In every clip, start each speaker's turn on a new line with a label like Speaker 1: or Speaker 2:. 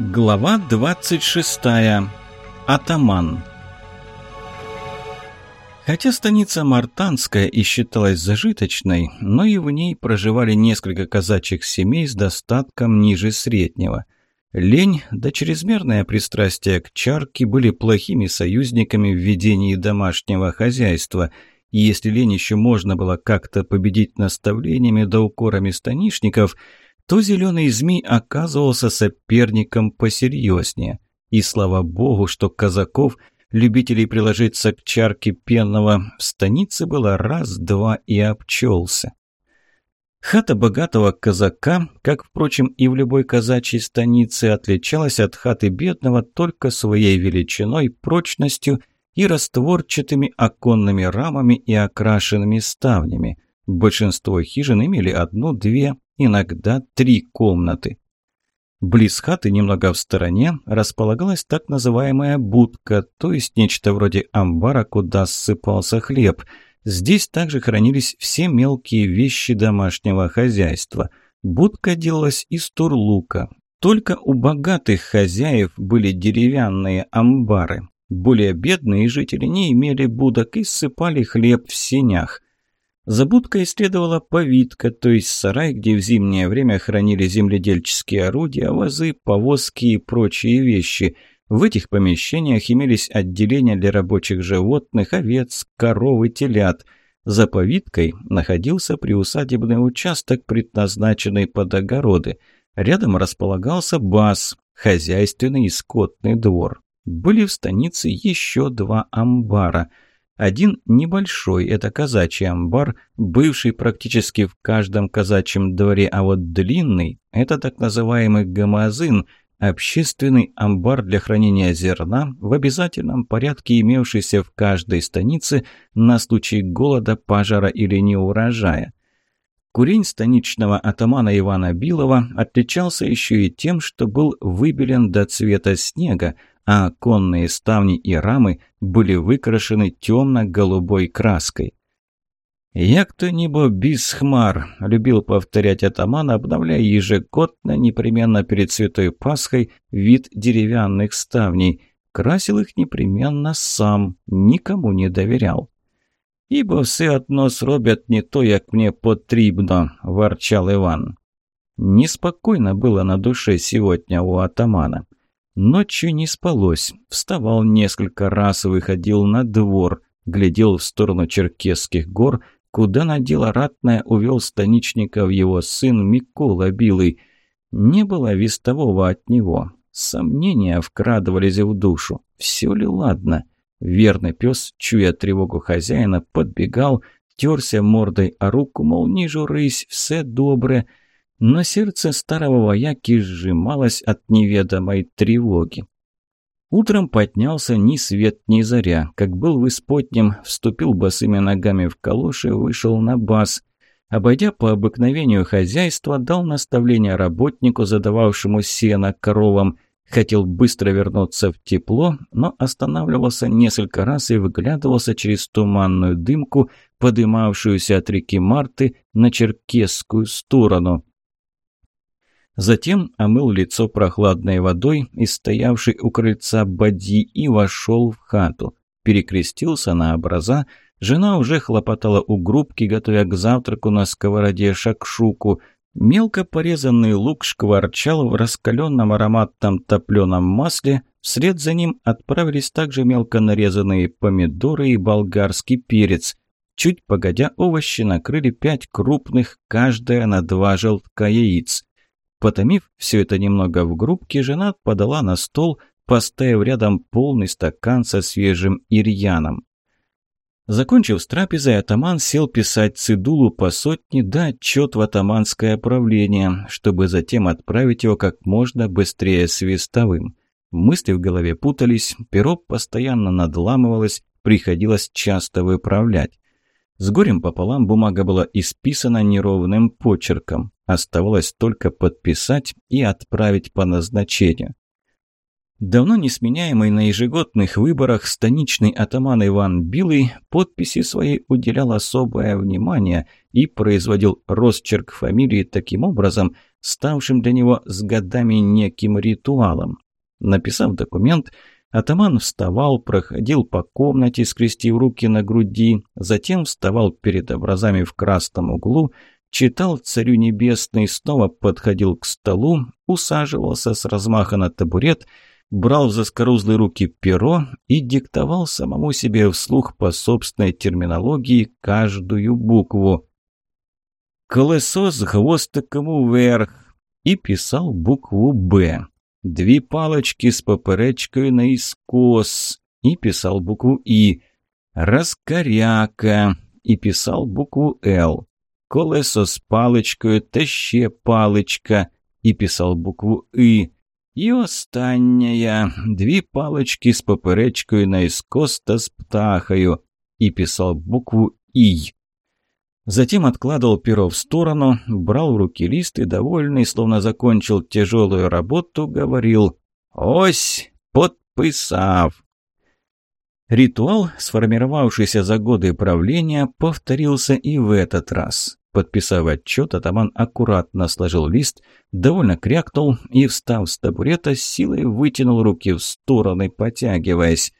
Speaker 1: Глава 26. Атаман. Хотя станица Мартанская и считалась зажиточной, но и в ней проживали несколько казачьих семей с достатком ниже среднего. Лень да чрезмерное пристрастие к чарке были плохими союзниками в ведении домашнего хозяйства, и если лень еще можно было как-то победить наставлениями да укорами станишников – то зеленый змей оказывался соперником посерьезнее. И слава богу, что казаков, любителей приложиться к чарке пенного, в станице было раз-два и обчелся. Хата богатого казака, как, впрочем, и в любой казачьей станице, отличалась от хаты бедного только своей величиной, прочностью и растворчатыми оконными рамами и окрашенными ставнями. Большинство хижин имели одну-две, иногда три комнаты. Близ хаты, немного в стороне, располагалась так называемая будка, то есть нечто вроде амбара, куда ссыпался хлеб. Здесь также хранились все мелкие вещи домашнего хозяйства. Будка делалась из турлука. Только у богатых хозяев были деревянные амбары. Более бедные жители не имели будок и ссыпали хлеб в сенях. За будкой следовала повитка, то есть сарай, где в зимнее время хранили земледельческие орудия, вазы, повозки и прочие вещи. В этих помещениях имелись отделения для рабочих животных, овец, коров и телят. За повиткой находился приусадебный участок, предназначенный под огороды. Рядом располагался баз, хозяйственный и скотный двор. Были в станице еще два амбара – один небольшой – это казачий амбар, бывший практически в каждом казачьем дворе, а вот длинный – это так называемый гамазин – общественный амбар для хранения зерна, в обязательном порядке имевшийся в каждой станице на случай голода, пожара или неурожая. Курень станичного атамана Ивана Билова отличался еще и тем, что был выбелен до цвета снега, а оконные ставни и рамы были выкрашены темно-голубой краской. «Як то небо без хмар», — любил повторять атаман, обновляя ежегодно, непременно перед Святой Пасхой, вид деревянных ставней. Красил их непременно сам, никому не доверял. «Ибо все одно сробят не то, як мне потрібно», — ворчал Иван. Неспокойно было на душе сегодня у атамана. Ночью не спалось. Вставал несколько раз, выходил на двор, глядел в сторону Черкесских гор, куда на дело ратное увел станичников его сын Микола Билый. Не было вестового от него. Сомнения вкрадывались в душу. Все ли ладно? Верный пес, чуя тревогу хозяина, подбегал, терся мордой о руку, мол, не журысь, все доброе но сердце старого вояки сжималось от неведомой тревоги. Утром поднялся ни свет ни заря, как был в исподнем, вступил босыми ногами в калоши, вышел на бас. Обойдя по обыкновению хозяйства, дал наставление работнику, задававшему сено коровам. Хотел быстро вернуться в тепло, но останавливался несколько раз и выглядывался через туманную дымку, подымавшуюся от реки Марты на черкесскую сторону. Затем омыл лицо прохладной водой из стоявшей у крыльца бадьи и вошел в хату. Перекрестился на образа. Жена уже хлопотала у грубки, готовя к завтраку на сковороде шакшуку. Мелко порезанный лук шкварчал в раскаленном ароматном топленом масле. Вслед за ним отправились также мелко нарезанные помидоры и болгарский перец. Чуть погодя, овощи накрыли пять крупных, каждая на два желтка яиц. Потомив все это немного в грубке, жена подала на стол, поставив рядом полный стакан со свежим ирьяном. Закончив с трапезой, атаман сел писать цидулу по сотне да отчет в атаманское правление, чтобы затем отправить его как можно быстрее свистовым. Мысли в голове путались, перо постоянно надламывалось, приходилось часто выправлять. С горем пополам бумага была исписана неровным почерком. Оставалось только подписать и отправить по назначению. Давно не сменяемый на ежегодных выборах станичный атаман Иван Билый подписи своей уделял особое внимание и производил росчерк фамилии таким образом, ставшим для него с годами неким ритуалом. Написав документ, атаман вставал, проходил по комнате, скрестив руки на груди, затем вставал перед образами в красном углу, читал «Царю небесный», снова подходил к столу, усаживался с размаха на табурет – брал в заскорузлые руки перо и диктовал самому себе вслух по собственной терминологии каждую букву. «Колесо с хвостиком вверх» и писал букву «Б». «Две палочки с поперечкой наискос» и писал букву «И». «Раскоряка» и писал букву «Л». «Колесо с палочкой, таще палочка» и писал букву «И». І остання дві палочки з поперечкою наискос та з птахою и писал букву «И». Затем откладывал перо в сторону, брал в руки лист и, довольный, словно закончил тяжелую работу, говорил «Ось, подписав». Ритуал, сформировавшийся за годы правления, повторился и в этот раз. Подписав отчет, атаман аккуратно сложил лист, довольно крякнул и, встав с табурета, силой вытянул руки в стороны, потягиваясь.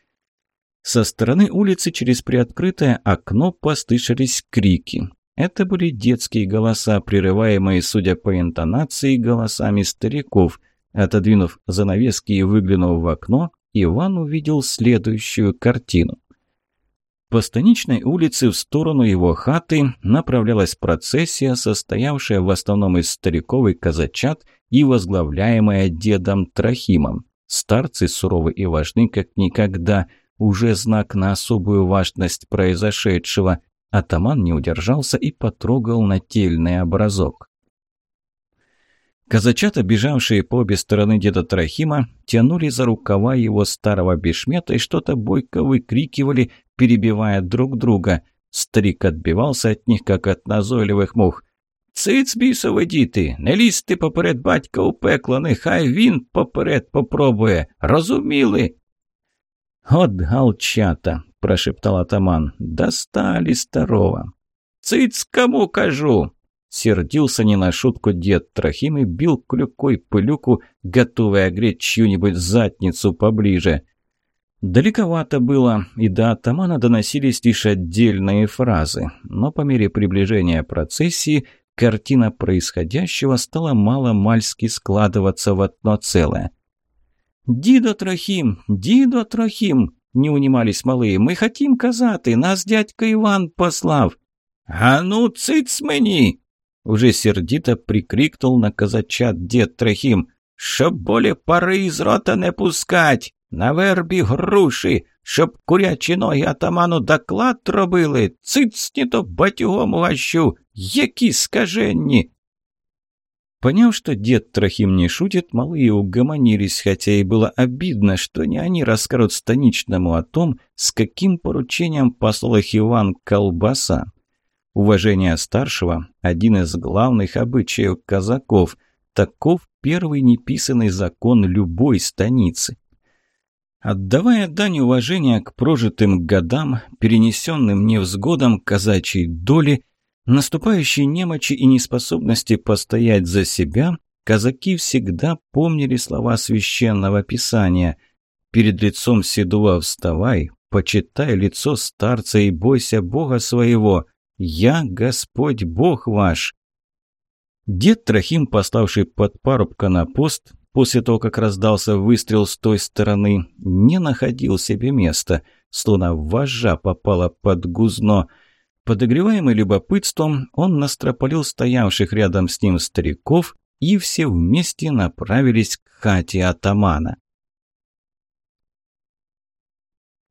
Speaker 1: Со стороны улицы через приоткрытое окно послышались крики. Это были детские голоса, прерываемые, судя по интонации, голосами стариков. Отодвинув занавески и выглянув в окно, Иван увидел следующую картину. По станичной улице в сторону его хаты направлялась процессия, состоявшая в основном из стариков и казачат и возглавляемая дедом Трохимом. Старцы суровы и важны, как никогда, уже знак на особую важность произошедшего. Атаман не удержался и потрогал нательный образок. Казачата, бежавшие по обе стороны деда Трохима, тянули за рукава его старого бешмета и что-то бойко выкрикивали, перебивая друг друга. Старик отбивался от них, как от назойливих мух. «Циц, бісове діти, не лізьте поперед батька у пекло, нехай він поперед попробує. Розуміли?» «От галчата!» – прошептал атаман. «Достали старого!» «Циц, кому кажу!» Сердился не на шутку дед Трохим и бил клюкой пылюку, готовый огреть чью-нибудь задницу поближе. Далековато было, и до атамана доносились лишь отдельные фразы, но по мере приближения процессии картина происходящего стала мало-мальски складываться в одно целое. «Дидо Трохим! Дидо Трохим!» – не унимались малые. «Мы хотим казати, нас дядька Иван послав!» «А ну, циц мені!» – уже сердито прикрикнул на казачат дед Трохим. «Щоб болі пари із рота не пускать!» На вербі груші, щоб курячі ноги атаману доклад робили, цицні то батюгом угощу, які скаженні. Поняв, что дед Трохим не шутит, малые угомонились, хотя и было обидно, что не они расскажут станичному о том, с каким поручением послал их Иван Колбаса. Уважение старшего – один из главных обычаев казаков. Таков первый неписанный закон любой станицы. Отдавая дань уважения к прожитым годам, перенесенным невзгодам казачьей доли, наступающей немочи и неспособности постоять за себя, казаки всегда помнили слова священного писания «Перед лицом седого вставай, почитай лицо старца и бойся Бога своего, я Господь Бог ваш». Дед Трохим, пославший под парубка на пост, после того, как раздался выстрел с той стороны, не находил себе места, словно вожжа попала под гузно. Подогреваемый любопытством, он настропалил стоявших рядом с ним стариков, и все вместе направились к хате атамана.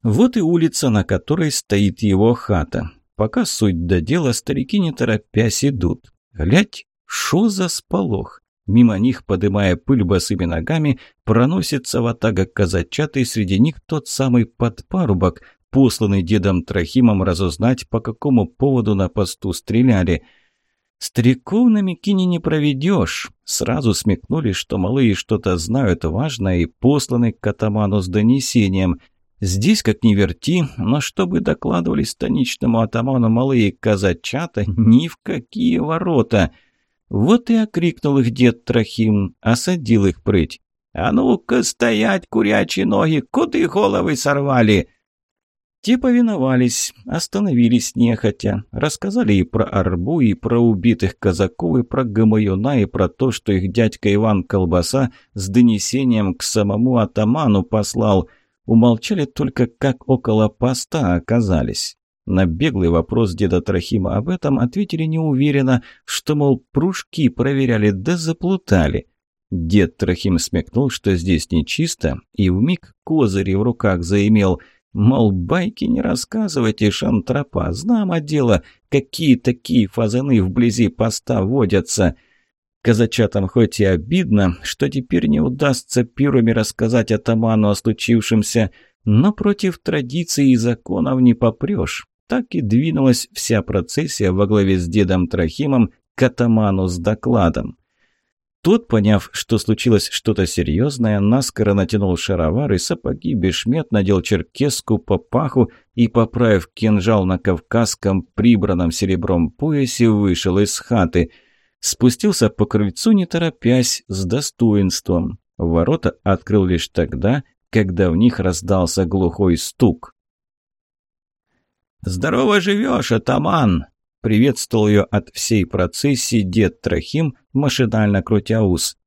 Speaker 1: Вот и улица, на которой стоит его хата. Пока суть до дела, старики не торопясь идут. Глядь, шо за сполох? Мимо них, подымая пыль босыми ногами, проносится ватага казачат, и среди них тот самый подпарубок, посланный дедом Трохимом разузнать, по какому поводу на посту стреляли. Стариков на Микине не проведешь. Сразу смекнули, что малые что-то знают важное и посланы к атаману с донесением. Здесь, как ни верти, но чтобы докладывали станичному атаману малые казачата, ни в какие ворота. Вот и окрикнул их дед Трохим, осадил их прыть. «А ну-ка стоять, курячие ноги, куды головы сорвали?» Те повиновались, остановились нехотя, рассказали и про Арбу, и про убитых казаков, и про Гамаюна, и про то, что их дядька Иван Колбаса с донесением к самому атаману послал. Умолчали только, как около поста оказались. На беглый вопрос деда Трохима об этом ответили неуверенно, что, мол, пружки проверяли да заплутали. Дед Трохим смекнул, что здесь нечисто, и вмиг козыри в руках заимел – Мол, байки не рассказывайте, шантропа, знамо дело, какие такие фазаны вблизи поста водятся. Казачатам хоть и обидно, что теперь не удастся первыми рассказать атаману о случившемся, но против традиций и законов не попрешь. Так и двинулась вся процессия во главе с дедом Трохимом к атаману с докладом. Тот, поняв, что случилось что-то серьезное, наскоро натянул шаровары, сапоги, бешмет, надел черкеску, папаху и, поправив кинжал на кавказском прибранном серебром поясе, вышел из хаты. Спустился по крыльцу, не торопясь, с достоинством. Ворота открыл лишь тогда, когда в них раздался глухой стук. «Здорово живешь, атаман!» Приветствовал ее от всей процессии дед Трохим, машинально крутя ус.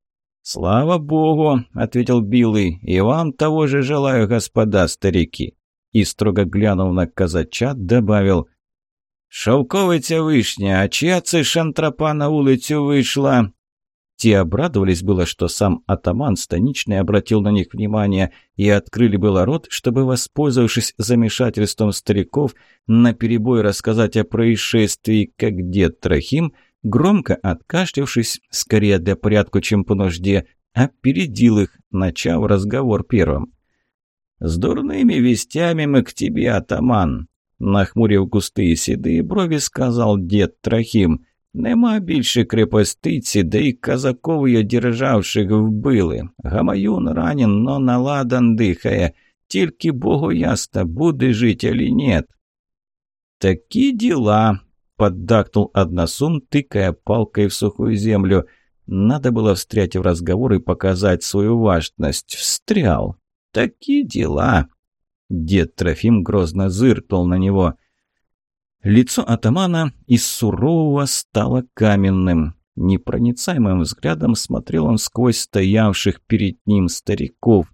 Speaker 1: «Слава богу!» — ответил Билый. «И вам того же желаю, господа старики!» И, строго глянув на казачат, добавил. «Шовковиця вишня, а чия це шантропа на улицу вышла?» Те обрадовались было, что сам атаман станичный обратил на них внимание и открыли было рот, чтобы, воспользовавшись замешательством стариков, наперебой рассказать о происшествии, как дед Трохим, громко откашлявшись, скорее для порядка, чем по нужде, опередил их, начав разговор первым. «С дурными вестями мы к тебе, атаман!» Нахмурив густые седые брови, сказал дед Трохим – Нема більше крепостиці, да й казаков її державших вбили. Гамаюн ранен, но наладан дихає. Тільки Богу ясно, буде жить или нет. Такі дела, поддакнул односум, тыкая палкой в сухую землю. Надо было встрять в разговор и показать свою важность. Встрял. Такие дела. Дед Трофим грозно зыркнул на него. Лицо атамана из сурового стало каменным. Непроницаемым взглядом смотрел он сквозь стоявших перед ним стариков.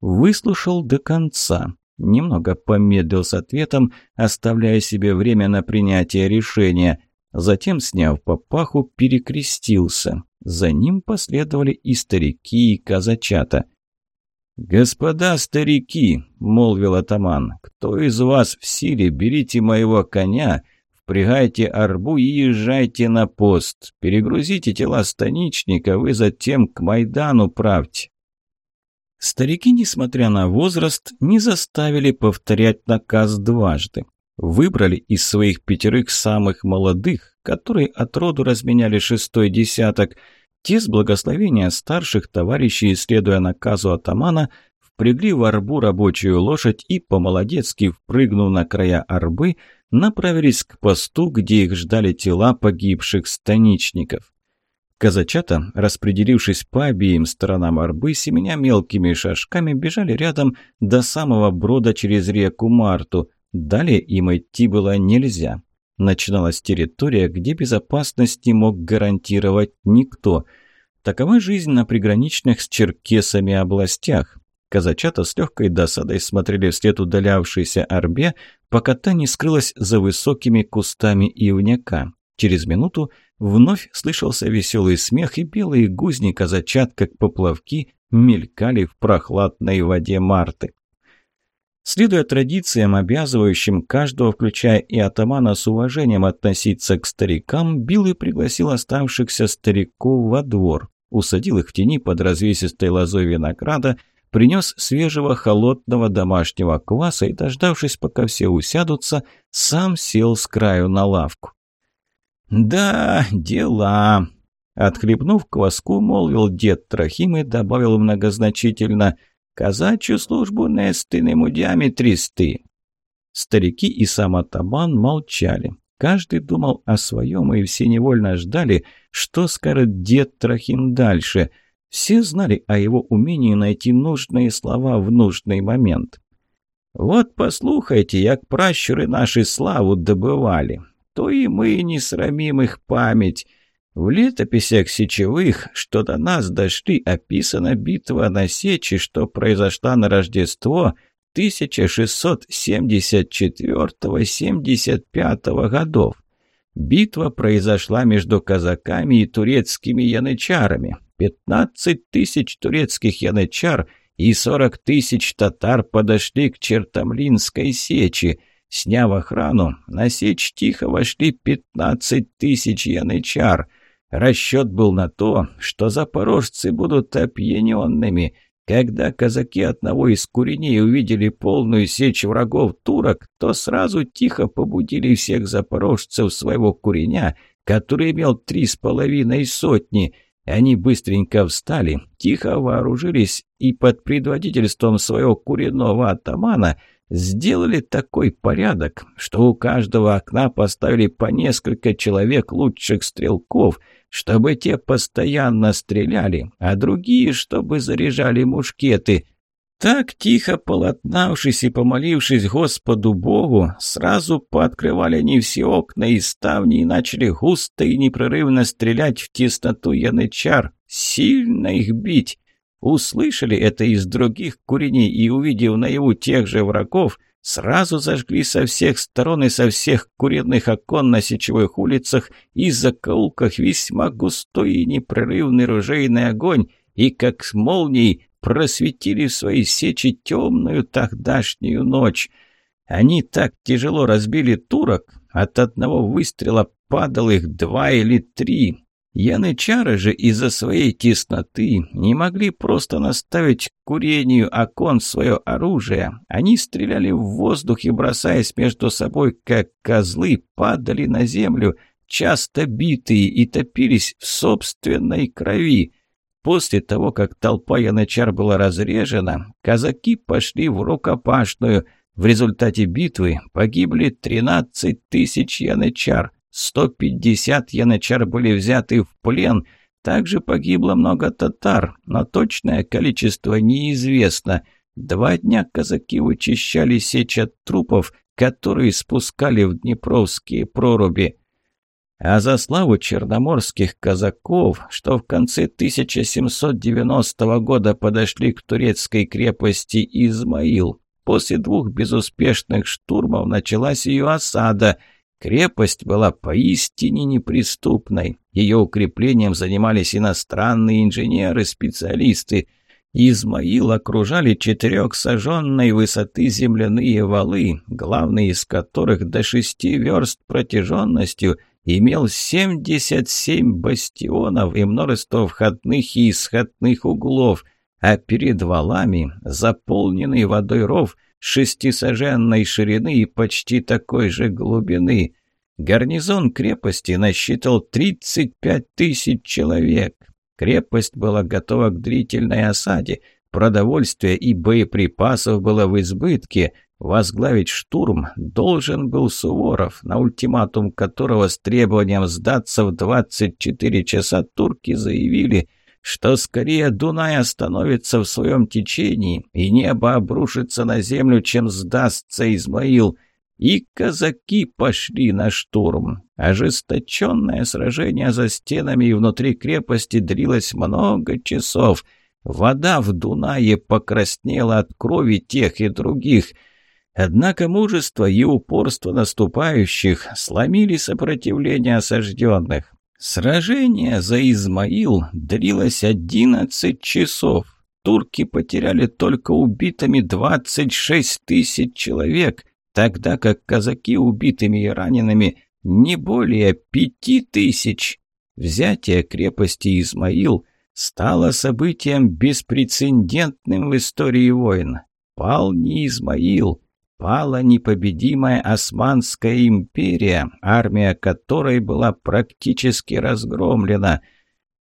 Speaker 1: Выслушал до конца. Немного помедлил с ответом, оставляя себе время на принятие решения. Затем, сняв папаху, перекрестился. За ним последовали и старики, и казачата. «Господа старики!» — молвил атаман. «Кто из вас в силе, берите моего коня, впрягайте арбу и езжайте на пост. Перегрузите тела станичников и затем к Майдану правьте». Старики, несмотря на возраст, не заставили повторять наказ дважды. Выбрали из своих пятерых самых молодых, которые от роду разменяли шестой десяток – те с благословения старших товарищей, следуя наказу атамана, впрягли в арбу рабочую лошадь и, по-молодецки впрыгнув на края арбы, направились к посту, где их ждали тела погибших станичников. Казачата, распределившись по обеим сторонам арбы, семеня мелкими шажками, бежали рядом до самого брода через реку Марту. Далее им идти было нельзя. Начиналась территория, где безопасность не мог гарантировать никто. Такова жизнь на приграничных с черкесами областях. Казачата с легкой досадой смотрели вслед удалявшейся орбе, пока та не скрылась за высокими кустами ивняка. Через минуту вновь слышался веселый смех, и белые гузни казачат, как поплавки, мелькали в прохладной воде Марты. Следуя традициям, обязывающим каждого, включая и атамана, с уважением относиться к старикам, Билый пригласил оставшихся стариков во двор, усадил их в тени под развесистой лозой винограда, принес свежего холодного домашнего кваса и, дождавшись, пока все усядутся, сам сел с краю на лавку. «Да, дела!» Отхлебнув кваску, молвил дед Трохим и добавил многозначительно «Казачью службу нести не мудями трясти». Старики и сам атаман молчали. Каждый думал о своем, и все невольно ждали, что скажет дед Трохим дальше. Все знали о его умении найти нужные слова в нужный момент. «Вот послухайте, як пращуры наши славу добывали, то и мы не срамим их память». В летописях сечевых, что до нас дошли, описана битва на Сечи, что произошла на Рождество 1674-75 годов. Битва произошла между казаками и турецкими янычарами. 15 тысяч турецких янычар и 40 тысяч татар подошли к Чертомлинской сечи. Сняв охрану, на сечь тихо вошли 15 тысяч янычар – Расчет был на то, что запорожцы будут опьяненными. Когда казаки одного из куреней увидели полную сечь врагов турок, то сразу тихо побудили всех запорожцев своего куреня, который имел три с половиной сотни. Они быстренько встали, тихо вооружились и под предводительством своего куриного атамана сделали такой порядок, что у каждого окна поставили по несколько человек лучших стрелков – чтобы те постоянно стреляли, а другие, чтобы заряжали мушкеты. Так, тихо полотнавшись и помолившись Господу Богу, сразу пооткрывали они все окна и ставни и начали густо и непрерывно стрелять в тесноту янычар, сильно их бить. Услышали это из других куреней и, увидев наяву тех же врагов, Сразу зажгли со всех сторон и со всех куренных окон на сечевых улицах и закоулках весьма густой и непрерывный ружейный огонь, и как с молнией просветили в своей сечи темную тогдашнюю ночь. Они так тяжело разбили турок, от одного выстрела падал их два или три, Янычары же из-за своей тесноты не могли просто наставить к курению окон свое оружие. Они стреляли в воздух и, бросаясь между собой, как козлы, падали на землю, часто битые и топились в собственной крови. После того, как толпа янычар была разрежена, казаки пошли в рукопашную. В результате битвы погибли 13 тысяч янычар, 150 янычар были взяты в плен. Также погибло много татар, но точное количество неизвестно. Два дня казаки вычищали сечь от трупов, которые спускали в Днепровские проруби. А за славу черноморских казаков, что в конце 1790 года подошли к турецкой крепости Измаил, после двух безуспешных штурмов началась ее осада – Крепость была поистине неприступной. Ее укреплением занимались иностранные инженеры-специалисты. Измаил окружали четырехсаженной высоты земляные валы, главный из которых до шести верст протяженностью имел 77 бастионов и множество входных и исходных углов, а перед валами заполненный водой ров шестисоженной ширины и почти такой же глубины. Гарнизон крепости насчитал 35 тысяч человек. Крепость была готова к длительной осаде. Продовольствия и боеприпасов было в избытке. Возглавить штурм должен был Суворов, на ультиматум которого с требованием сдаться в 24 часа турки заявили – что скорее Дунай остановится в своем течении, и небо обрушится на землю, чем сдастся Измаил. И казаки пошли на штурм. Ожесточенное сражение за стенами и внутри крепости длилось много часов. Вода в Дунае покраснела от крови тех и других – Однако мужество и упорство наступающих сломили сопротивление осажденных. Сражение за Измаил длилось одиннадцать часов. Турки потеряли только убитыми 26 тысяч человек, тогда как казаки убитыми и ранеными не более пяти тысяч. Взятие крепости Измаил стало событием беспрецедентным в истории войн. Пал не Измаил, пала непобедимая Османская империя, армия которой была практически разгромлена.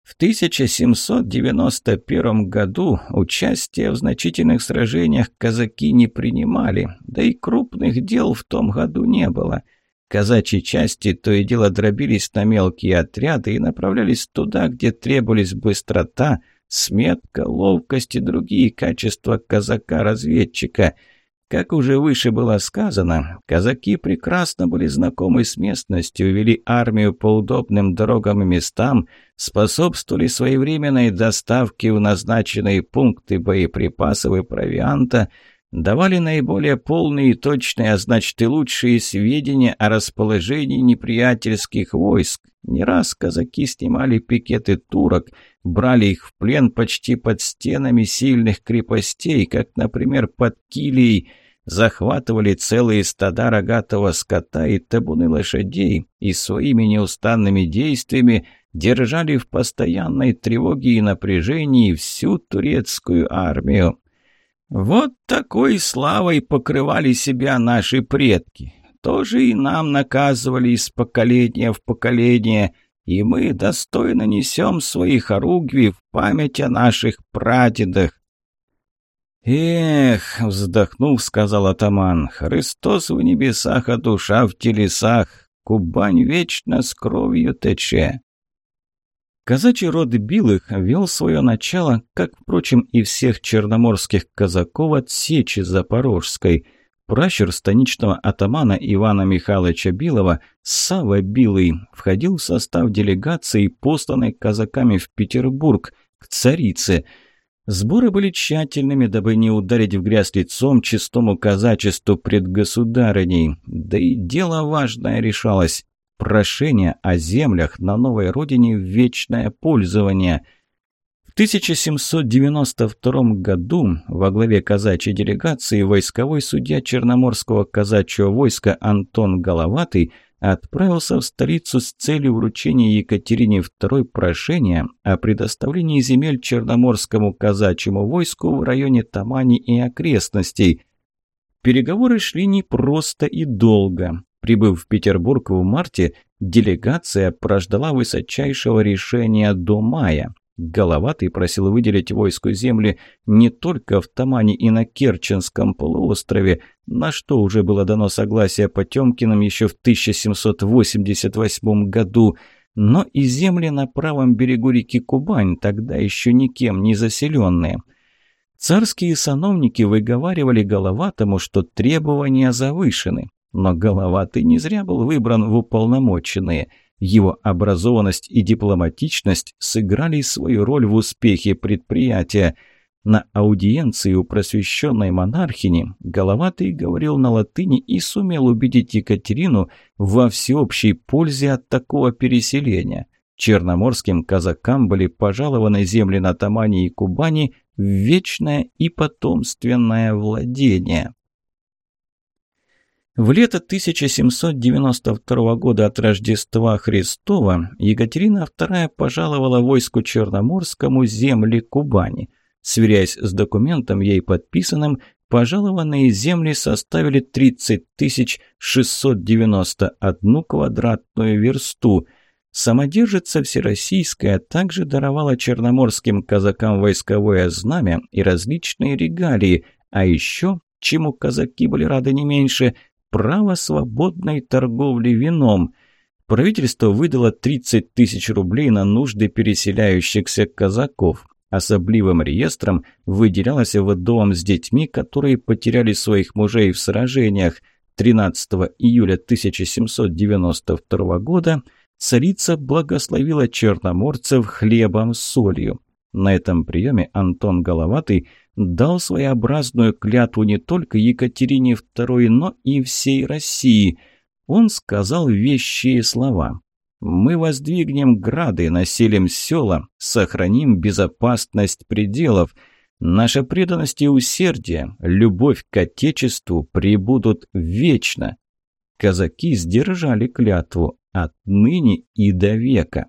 Speaker 1: В 1791 году участие в значительных сражениях казаки не принимали, да и крупных дел в том году не было. Казачьи части то и дело дробились на мелкие отряды и направлялись туда, где требовались быстрота, сметка, ловкость и другие качества казака-разведчика – как уже выше было сказано, казаки прекрасно были знакомы с местностью, вели армию по удобным дорогам и местам, способствовали своевременной доставке в назначенные пункты боеприпасов и провианта, давали наиболее полные и точные, а значит и лучшие сведения о расположении неприятельских войск. Не раз казаки снимали пикеты турок, брали их в плен почти под стенами сильных крепостей, как, например, под Килией, захватывали целые стада рогатого скота и табуны лошадей и своими неустанными действиями держали в постоянной тревоге и напряжении всю турецкую армию. Вот такой славой покрывали себя наши предки. Тоже и нам наказывали из поколения в поколение, и мы достойно несем свои хоругви в память о наших прадедах. «Эх!» — вздохнув, сказал атаман. «Христос в небесах, а душа в телесах. Кубань вечно с кровью тече». Казачий род Билых вел свое начало, как, впрочем, и всех черноморских казаков от Сечи Запорожской. Пращур станичного атамана Ивана Михайловича Билова, Сава Билый, входил в состав делегации, посланной казаками в Петербург, к царице – Сборы были тщательными, дабы не ударить в грязь лицом чистому казачеству пред государыней. Да и дело важное решалось. Прошение о землях на новой родине в вечное пользование. В 1792 году во главе казачьей делегации войсковой судья Черноморского казачьего войска Антон Головатый – отправился в столицу с целью вручения Екатерине II прошения о предоставлении земель Черноморскому казачьему войску в районе Тамани и окрестностей. Переговоры шли непросто и долго. Прибыв в Петербург в марте, делегация прождала высочайшего решения до мая. Головатый просил выделить войску земли не только в Тамане и на Керченском полуострове, на что уже было дано согласие Потемкиным еще в 1788 году, но и земли на правом берегу реки Кубань, тогда еще никем не заселенные. Царские сановники выговаривали Головатому, что требования завышены, но Головатый не зря был выбран в уполномоченные – его образованность и дипломатичность сыграли свою роль в успехе предприятия. На аудиенции у просвещенной монархини Головатый говорил на латыни и сумел убедить Екатерину во всеобщей пользе от такого переселения. Черноморским казакам были пожалованы земли на Тамане и Кубани в вечное и потомственное владение. В лето 1792 года от Рождества Христова Екатерина II пожаловала войску Черноморскому земли Кубани. Сверяясь с документом, ей подписанным, пожалованные земли составили 30 691 квадратную версту. Самодержица Всероссийская также даровала черноморским казакам войсковое знамя и различные регалии, а еще, чему казаки были рады не меньше – право свободной торговли вином. Правительство выдало 30 тысяч рублей на нужды переселяющихся казаков. Особливым реестром выделялось вдовам с детьми, которые потеряли своих мужей в сражениях. 13 июля 1792 года царица благословила черноморцев хлебом с солью. На этом приеме Антон Головатый дал своеобразную клятву не только Екатерине II, но и всей России. Он сказал вещие слова. «Мы воздвигнем грады, населим села, сохраним безопасность пределов. Наша преданность и усердие, любовь к Отечеству прибудут вечно». Казаки сдержали клятву отныне и до века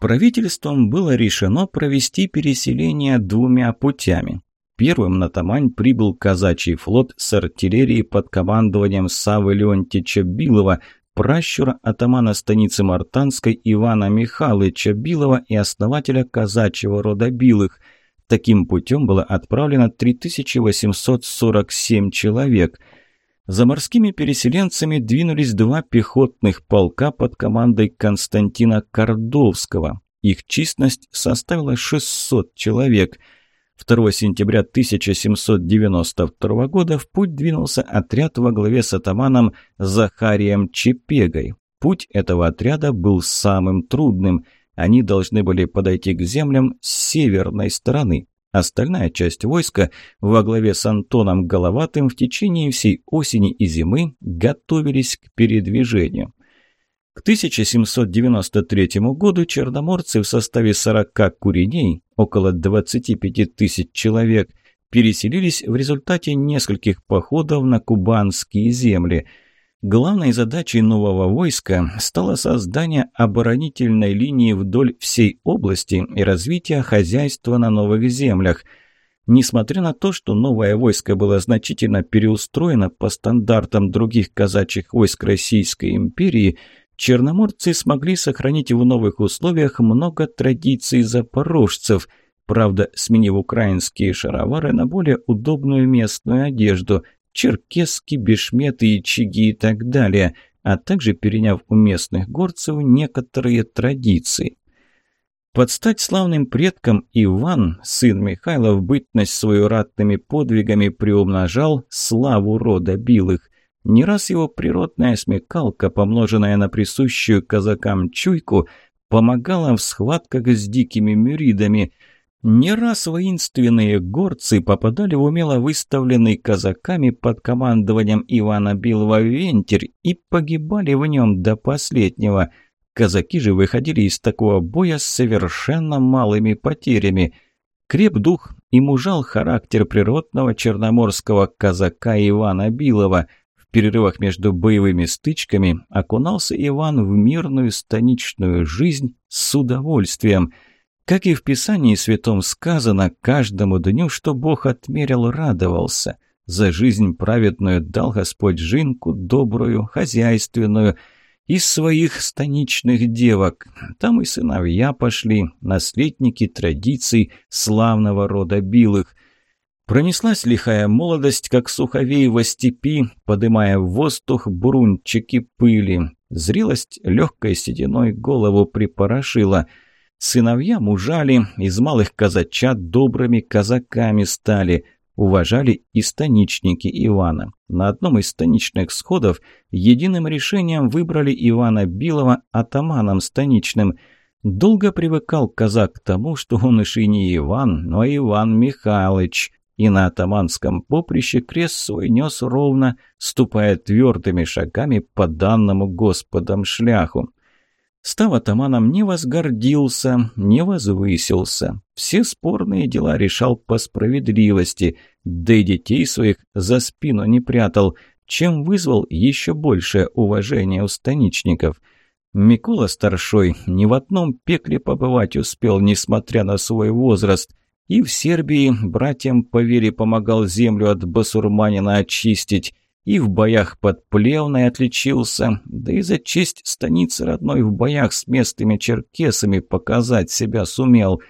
Speaker 1: правительством было решено провести переселение двумя путями. Первым на Тамань прибыл казачий флот с артиллерией под командованием Савы Леонтича Билова, пращура атамана станицы Мартанской Ивана Михайловича Билова и основателя казачьего рода Билых. Таким путем было отправлено 3847 человек. За морскими переселенцами двинулись два пехотных полка под командой Константина Кордовского. Их численность составила 600 человек – 2 сентября 1792 года в путь двинулся отряд во главе с атаманом Захарием Чепегой. Путь этого отряда был самым трудным. Они должны были подойти к землям с северной стороны. Остальная часть войска во главе с Антоном Головатым в течение всей осени и зимы готовились к передвижению. К 1793 году черноморцы в составе 40 куреней, около 25 тысяч человек, переселились в результате нескольких походов на кубанские земли. Главной задачей нового войска стало создание оборонительной линии вдоль всей области и развитие хозяйства на новых землях – Несмотря на то, что новое войско было значительно переустроено по стандартам других казачьих войск Российской империи, черноморцы смогли сохранить в новых условиях много традиций запорожцев, правда, сменив украинские шаровары на более удобную местную одежду, черкесски, бешметы, ячиги и так далее, а также переняв у местных горцев некоторые традиции. Под стать славным предкам Иван, сын Михайлов, бытность свою ратными подвигами приумножал славу рода Билых. Не раз его природная смекалка, помноженная на присущую казакам чуйку, помогала в схватках с дикими мюридами. Не раз воинственные горцы попадали в умело выставленный казаками под командованием Ивана Билова вентиль и погибали в нем до последнего. Казаки же выходили из такого боя с совершенно малыми потерями. Креп дух и мужал характер природного черноморского казака Ивана Билова – перерывах между боевыми стычками окунался Иван в мирную станичную жизнь с удовольствием. Как и в Писании Святом сказано, каждому дню, что Бог отмерил, радовался. За жизнь праведную дал Господь жинку добрую, хозяйственную, из своих станичных девок. Там и сыновья пошли, наследники традиций славного рода Билых. Пронеслась лихая молодость, как суховей во степи, подымая в воздух бурунчики пыли. Зрелость легкой сединой голову припорошила. Сыновья мужали, из малых казачат добрыми казаками стали. Уважали и станичники Ивана. На одном из станичных сходов единым решением выбрали Ивана Билова атаманом станичным – Долго привыкал казак к тому, что он и не Иван, но Иван Михайлович и на атаманском поприще крест свой нес ровно, ступая твердыми шагами по данному Господом шляху. Став атаманом, не возгордился, не возвысился. Все спорные дела решал по справедливости, да и детей своих за спину не прятал, чем вызвал еще большее уважение у станичников. Микола Старшой ни в одном пекле побывать успел, несмотря на свой возраст. И в Сербии братьям по вере помогал землю от басурманина очистить, и в боях под Плевной отличился, да и за честь станицы родной в боях с местными черкесами показать себя сумел.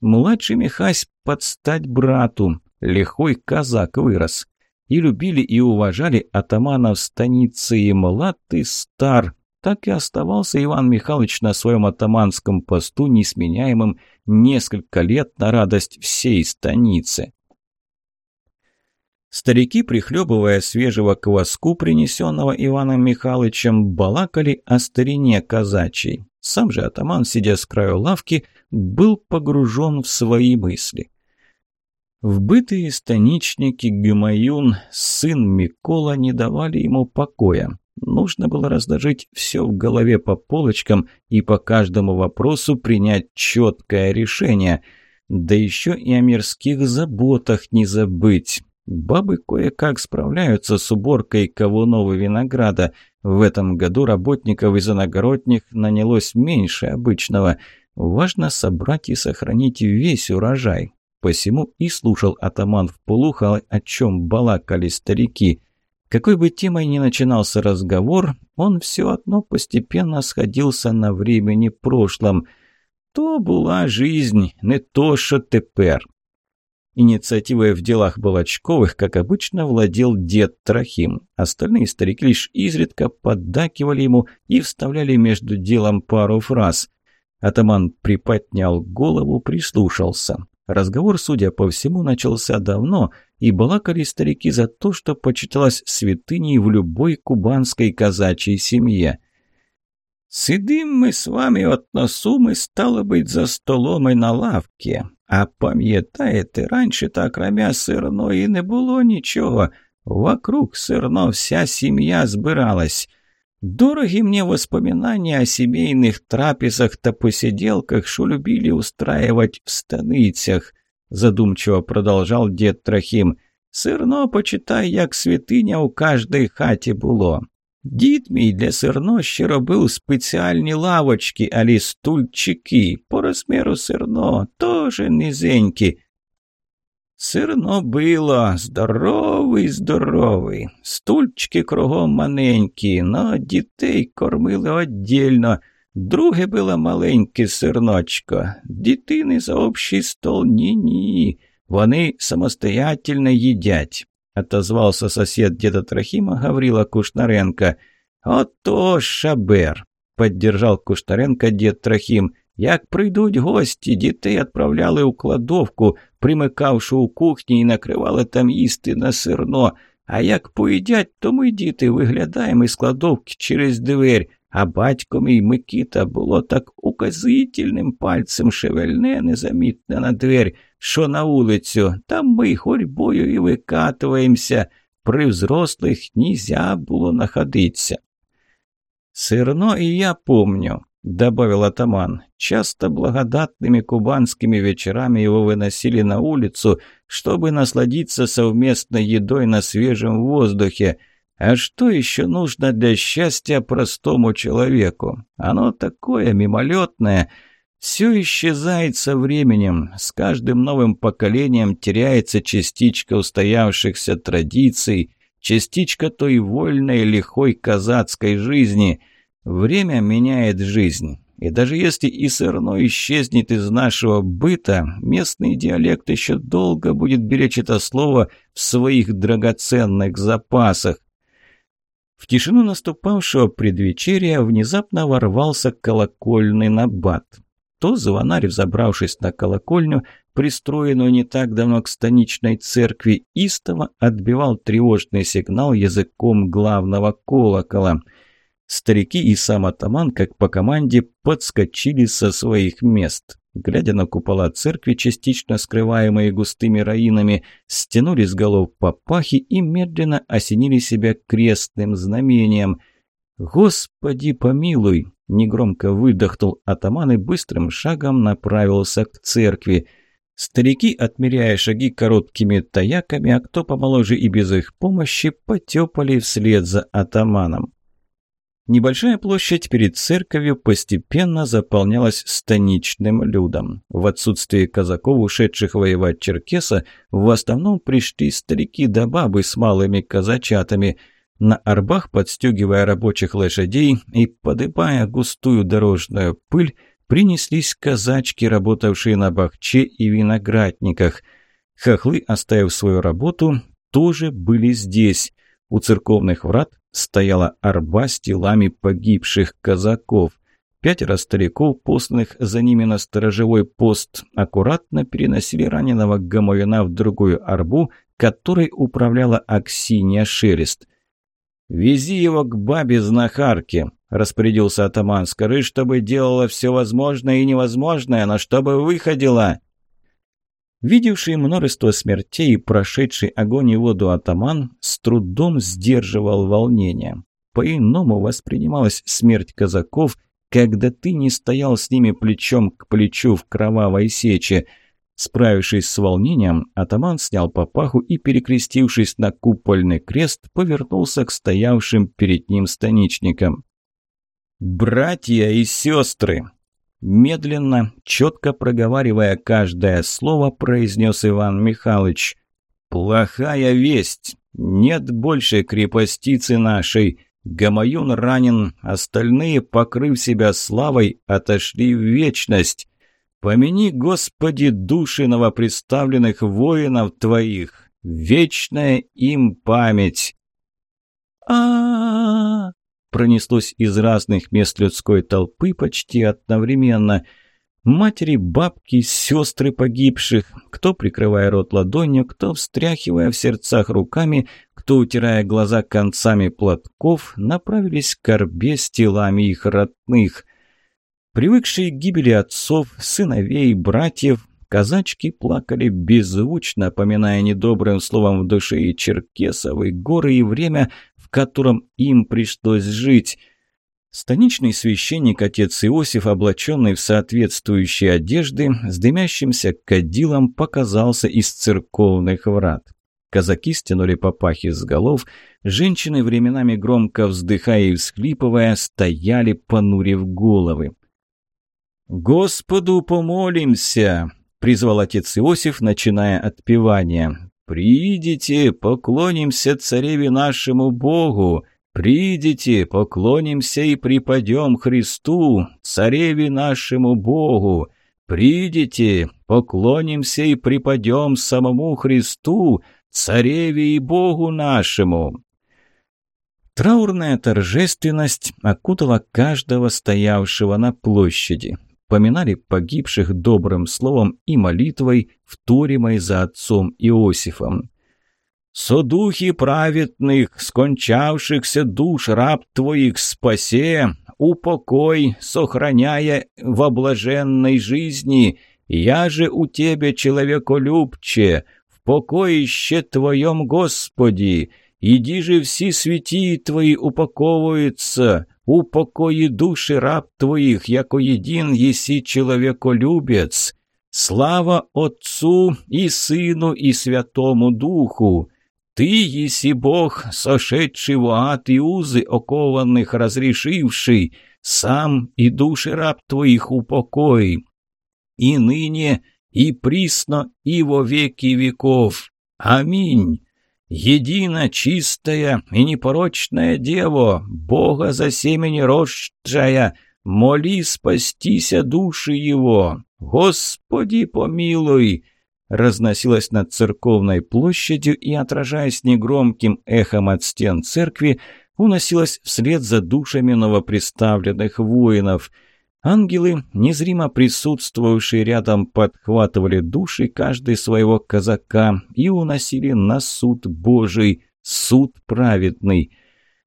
Speaker 1: Младший Михась подстать брату, лихой казак вырос. И любили и уважали атаманов станицы и млад, и стар, так и оставался Иван Михайлович на своем атаманском посту несменяемым несколько лет на радость всей станицы. Старики, прихлебывая свежего кваску, принесенного Иваном Михайловичем, балакали о старине казачьей. Сам же атаман, сидя с краю лавки, был погружен в свои мысли. Вбытые станичники Гюмаюн, сын Микола, не давали ему покоя. Нужно было разложить все в голове по полочкам и по каждому вопросу принять четкое решение. Да еще и о мирских заботах не забыть. Бабы кое-как справляются с уборкой ковунов и винограда. В этом году работников из иногородних нанялось меньше обычного. Важно собрать и сохранить весь урожай. посему и слушал атаман в полухо, о чем балакали старики. Какой бы темой ни начинался разговор, он все одно постепенно сходился на времени прошлом. То была жизнь, не то, что теперь. Инициативой в делах Балачковых, как обычно, владел дед Трохим. Остальные старики лишь изредка поддакивали ему и вставляли между делом пару фраз. Атаман приподнял голову, прислушался. Разговор, судя по всему, начался давно, и балакали старики за то, что почиталось святыней в любой кубанской казачьей семье. «Сидим мы с вами от носу, мы, стало быть, за столом и на лавке. А пам'ятаєте, раніше так кромя сирної не було нічого. Вокруг сирно вся сім'я збиралась. Дороги мне воспоминания о семейных трапезах та посиделках, что любили устраивать в станицях, задумчиво продолжал дед Трохим. Сырно, почитай, як святиня у каждой хаті було. Дід мій для сирнощі робив спеціальні лавочки, алі стульчики, по розміру сирно, теж низенькі. Сирно било, здоровий, здоровий. Стульчики кругом маленькі, но дітей кормили оддільно. Друге було маленьке сирночко. Дітини за общий стол ні-ні. Вони самостоятельно їдять отозвался сосед деда Трохима Гаврила Кушнаренко. «Ото шабер!» – поддержал Кушнаренко дед Трохим. Як прийдуть гості, дітей відправляли у кладовку, примикавши у кухні і накривали там їсти на сирно. А як поїдять, то ми діти виглядаємо із кладовки через двері. А батько мій Микита було так указительним пальцем шевельне незамітне на двері що на вулицю, там ми ходьбою і викатуємося. При взрослих нельзя було находиться. «Сырно и я помню», — добавил атаман. «Часто благодатными кубанскими вечерами его выносили на улицу, чтобы насладиться совместной едой на свежем воздухе. А что еще нужно для счастья простому человеку? Оно такое мимолетное». Все исчезает со временем, с каждым новым поколением теряется частичка устоявшихся традиций, частичка той вольной, лихой казацкой жизни. Время меняет жизнь. И даже если и сырно исчезнет из нашего быта, местный диалект еще долго будет беречь это слово в своих драгоценных запасах. В тишину наступавшего предвечерия внезапно ворвался колокольный набат то звонарь, взобравшись на колокольню, пристроенную не так давно к станичной церкви, истово отбивал тревожный сигнал языком главного колокола. Старики и сам атаман, как по команде, подскочили со своих мест. Глядя на купола церкви, частично скрываемые густыми раинами, стянули с голов папахи и медленно осенили себя крестным знамением. «Господи помилуй!» Негромко выдохнул атаман и быстрым шагом направился к церкви. Старики, отмеряя шаги короткими таяками, а кто помоложе и без их помощи, потепали вслед за атаманом. Небольшая площадь перед церковью постепенно заполнялась станичным людом. В отсутствие казаков, ушедших воевать Черкеса, в основном пришли старики да бабы с малыми казачатами – на арбах, подстегивая рабочих лошадей и подыбая густую дорожную пыль, принеслись казачки, работавшие на бахче и виноградниках. Хохлы, оставив свою работу, тоже были здесь. У церковных врат стояла арба с телами погибших казаков. Пятеро стариков, посланных за ними на сторожевой пост, аккуратно переносили раненого гамовина в другую арбу, которой управляла Аксинья Шелест – «Вези его к бабе-знахарке», — распорядился атаман. «Скажи, чтобы делала все возможное и невозможное, но чтобы выходила». Видевший множество смертей и прошедший огонь и воду атаман с трудом сдерживал волнение. По-иному воспринималась смерть казаков, когда ты не стоял с ними плечом к плечу в кровавой сече — Справившись с волнением, атаман снял папаху и, перекрестившись на купольный крест, повернулся к стоявшим перед ним станичникам. «Братья и сестры!» Медленно, четко проговаривая каждое слово, произнес Иван Михайлович. «Плохая весть! Нет больше крепостицы нашей! Гамаюн ранен, остальные, покрыв себя славой, отошли в вечность! Помяни, Господи, души новоприставленных воинов Твоих! Вечная им память!» а пронеслось из разных мест людской толпы почти одновременно. Матери, бабки, сестры погибших, кто прикрывая рот ладонью, кто встряхивая в сердцах руками, кто утирая глаза концами платков, направились к орбе с телами их родных. Привыкшие к гибели отцов, сыновей, братьев, казачки плакали беззвучно, поминая недобрым словом в душе и черкесов, и горы, и время, в котором им пришлось жить. Станичный священник отец Иосиф, облаченный в соответствующие одежды, с дымящимся кадилом показался из церковных врат. Казаки стянули папахи с голов, женщины, временами громко вздыхая и всхлипывая, стояли, понурив головы. «Господу помолимся!» — призвал отец Иосиф, начиная отпевание. «Придите, поклонимся цареве нашему Богу! Придите, поклонимся и припадем Христу, цареве нашему Богу! Придите, поклонимся и припадем самому Христу, цареве и Богу нашему!» Траурная торжественность окутала каждого стоявшего на площади поминали погибших добрым словом и молитвой, вторимой за отцом Иосифом. «Со духи праведных, скончавшихся душ раб твоих спасе, упокой, сохраняя в блаженной жизни, я же у тебе, человеколюбче, в покоище твоем, Господи, иди же все святии твои упаковываются, упокои души раб твоих, яко един еси человеколюбец. Слава Отцу и Сыну и Святому Духу! Ты еси Бог, сошедший в ад и узы окованных разрешивший, сам и души раб твоих упокой. И ныне, и присно, и во веки веков. Аминь. Едино чистая и непорочная Дево, Бога за семени рождая, моли спастися души его. Господи помилуй!» разносилась над церковной площадью и, отражаясь негромким эхом от стен церкви, уносилась вслед за душами новоприставленных воинов – Ангелы, незримо присутствовавшие рядом, подхватывали души каждый своего казака и уносили на суд Божий, суд праведный.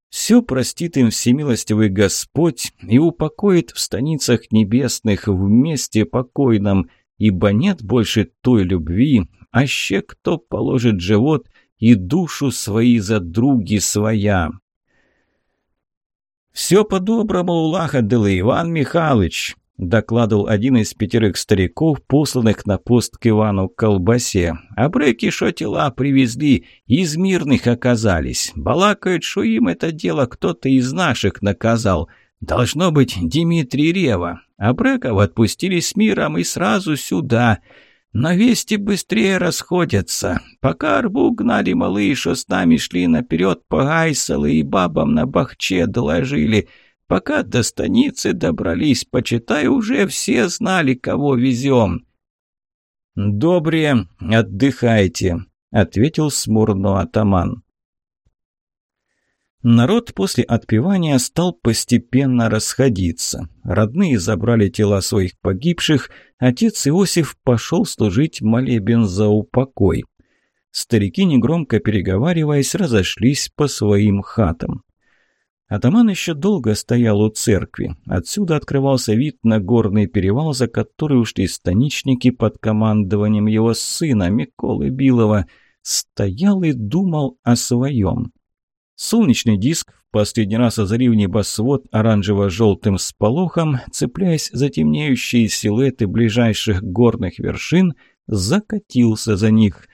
Speaker 1: Все простит им всемилостивый Господь и упокоит в станицах небесных вместе покойном, ибо нет больше той любви, аще кто положит живот и душу свои за други своя. «Все по-доброму улагодил Иван Михайлович», – докладывал один из пятерых стариков, посланных на пост к Ивану Колбасе. «А бреки, шо тела привезли, из мирных оказались. Балакают, что им это дело кто-то из наших наказал. Должно быть Дмитрий Рева. А бреков отпустили с миром и сразу сюда». Но вести быстрее расходятся. Пока арбу гнали малые, нами шли наперед по гайсалы и бабам на бахче доложили. Пока до станицы добрались, почитай, уже все знали, кого везем. «Добре, отдыхайте», — ответил смурно атаман. Народ после отпевания стал постепенно расходиться. Родные забрали тела своих погибших, отец Иосиф пошел служить молебен за упокой. Старики, негромко переговариваясь, разошлись по своим хатам. Атаман еще долго стоял у церкви. Отсюда открывался вид на горный перевал, за который ушли станичники под командованием его сына Миколы Билова. Стоял и думал о своем. Солнечный диск, в последний раз озарив небосвод оранжево-желтым сполохом, цепляясь за темнеющие силуэты ближайших горных вершин, закатился за них.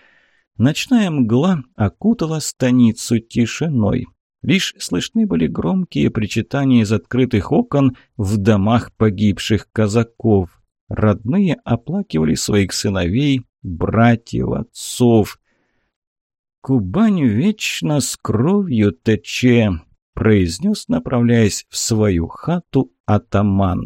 Speaker 1: Ночная мгла окутала станицу тишиной. Лишь слышны были громкие причитания из открытых окон в домах погибших казаков. Родные оплакивали своих сыновей, братьев, отцов. «Кубань вечно с кровью тече», — произнес, направляясь в свою хату атаман.